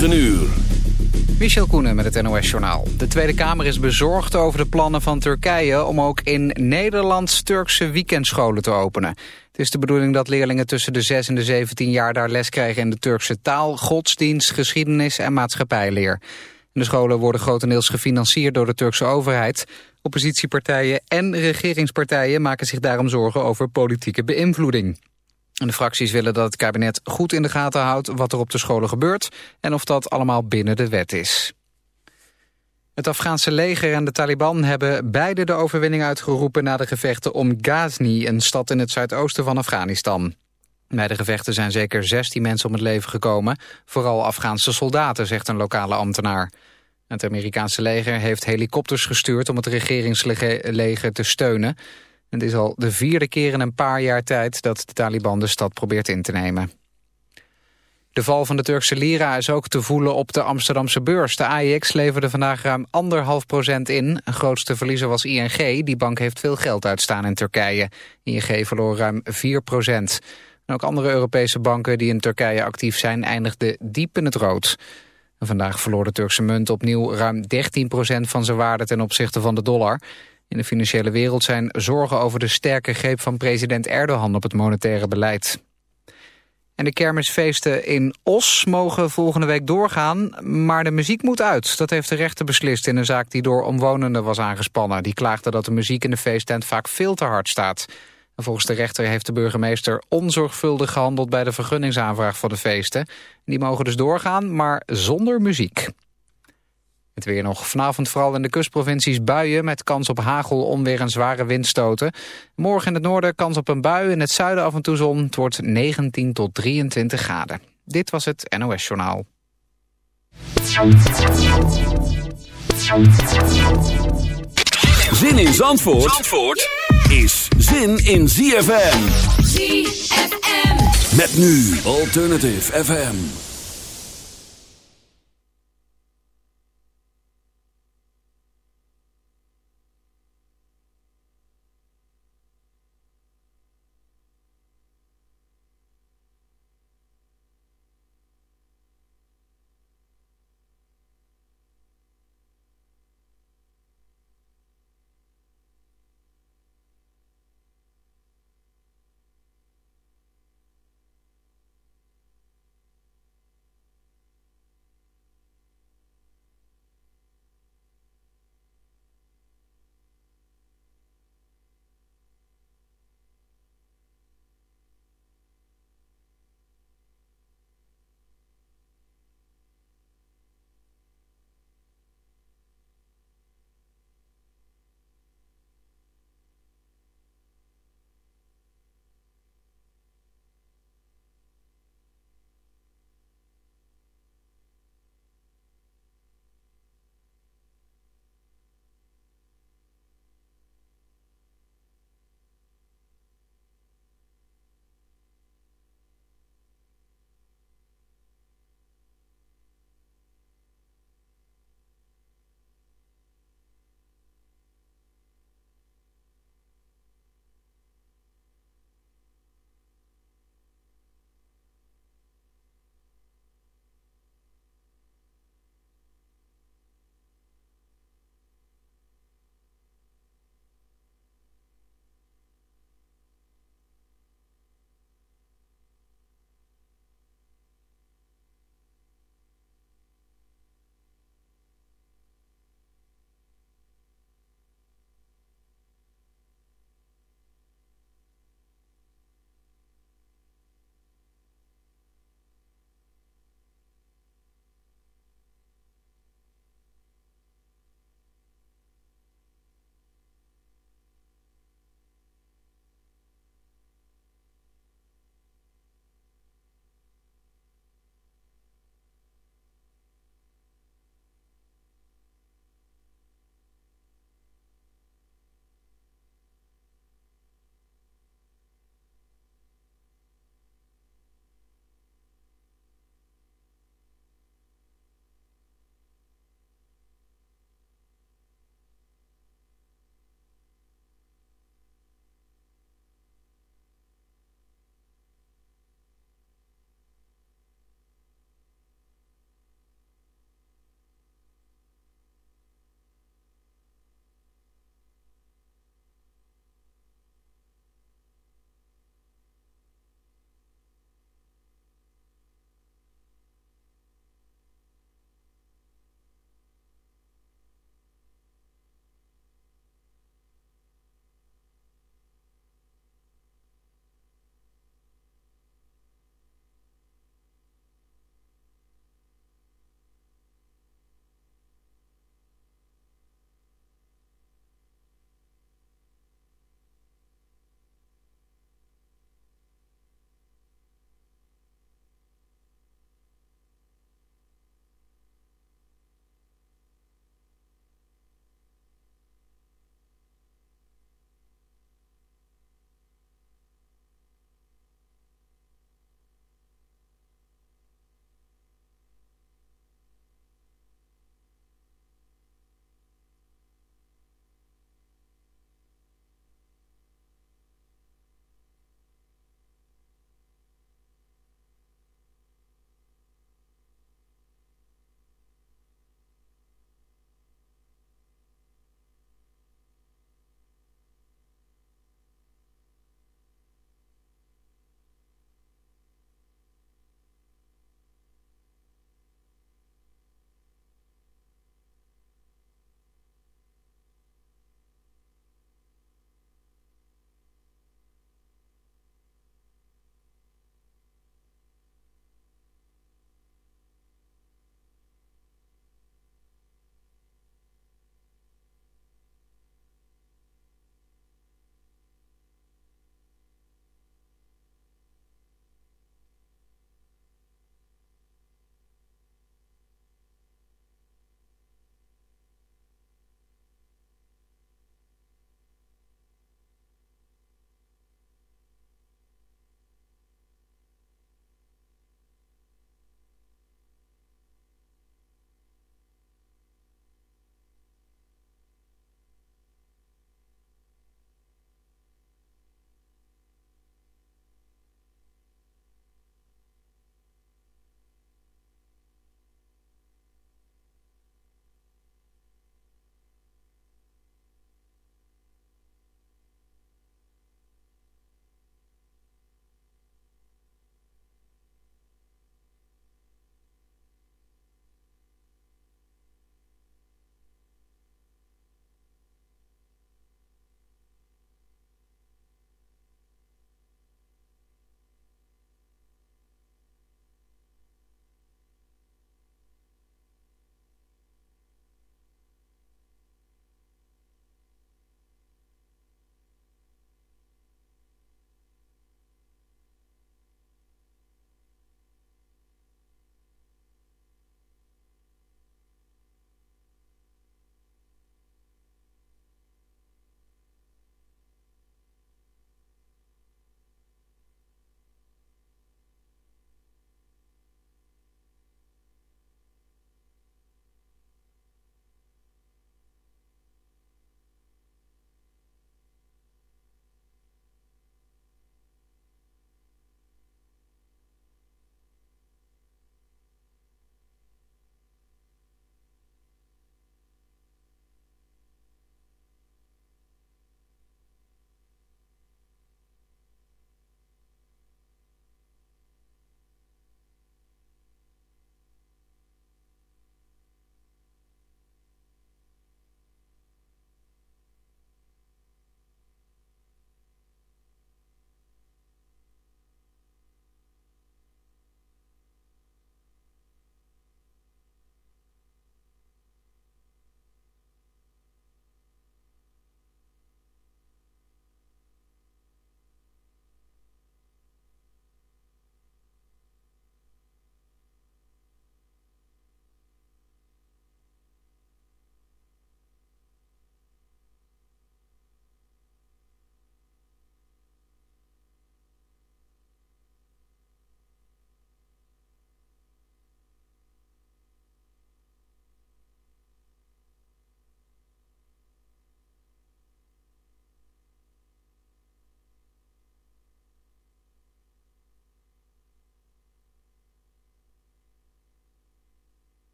9 uur. Michel Koenen met het NOS-journaal. De Tweede Kamer is bezorgd over de plannen van Turkije... om ook in Nederland Turkse weekendscholen te openen. Het is de bedoeling dat leerlingen tussen de 6 en de 17 jaar... daar les krijgen in de Turkse taal, godsdienst, geschiedenis en maatschappijleer. De scholen worden grotendeels gefinancierd door de Turkse overheid. Oppositiepartijen en regeringspartijen maken zich daarom zorgen over politieke beïnvloeding. De fracties willen dat het kabinet goed in de gaten houdt wat er op de scholen gebeurt en of dat allemaal binnen de wet is. Het Afghaanse leger en de Taliban hebben beide de overwinning uitgeroepen na de gevechten om Ghazni, een stad in het zuidoosten van Afghanistan. Bij de gevechten zijn zeker 16 mensen om het leven gekomen, vooral Afghaanse soldaten, zegt een lokale ambtenaar. Het Amerikaanse leger heeft helikopters gestuurd om het regeringsleger te steunen. Het is al de vierde keer in een paar jaar tijd dat de Taliban de stad probeert in te nemen. De val van de Turkse lira is ook te voelen op de Amsterdamse beurs. De AEX leverde vandaag ruim anderhalf procent in. Een grootste verliezer was ING. Die bank heeft veel geld uitstaan in Turkije. ING verloor ruim 4 procent. ook andere Europese banken die in Turkije actief zijn... eindigden diep in het rood. vandaag verloor de Turkse munt opnieuw ruim 13 procent van zijn waarde... ten opzichte van de dollar. In de financiële wereld zijn zorgen over de sterke greep van president Erdogan op het monetaire beleid. En de kermisfeesten in Os mogen volgende week doorgaan, maar de muziek moet uit. Dat heeft de rechter beslist in een zaak die door omwonenden was aangespannen. Die klaagden dat de muziek in de feesttent vaak veel te hard staat. En volgens de rechter heeft de burgemeester onzorgvuldig gehandeld bij de vergunningsaanvraag van de feesten. Die mogen dus doorgaan, maar zonder muziek. Het weer nog vanavond vooral in de kustprovincies buien... met kans op hagel, onweer en zware windstoten. Morgen in het noorden kans op een bui, in het zuiden af en toe zon. Het wordt 19 tot 23 graden. Dit was het NOS Journaal. Zin in Zandvoort, Zandvoort is zin in ZFM. ZFM. Met nu Alternative FM.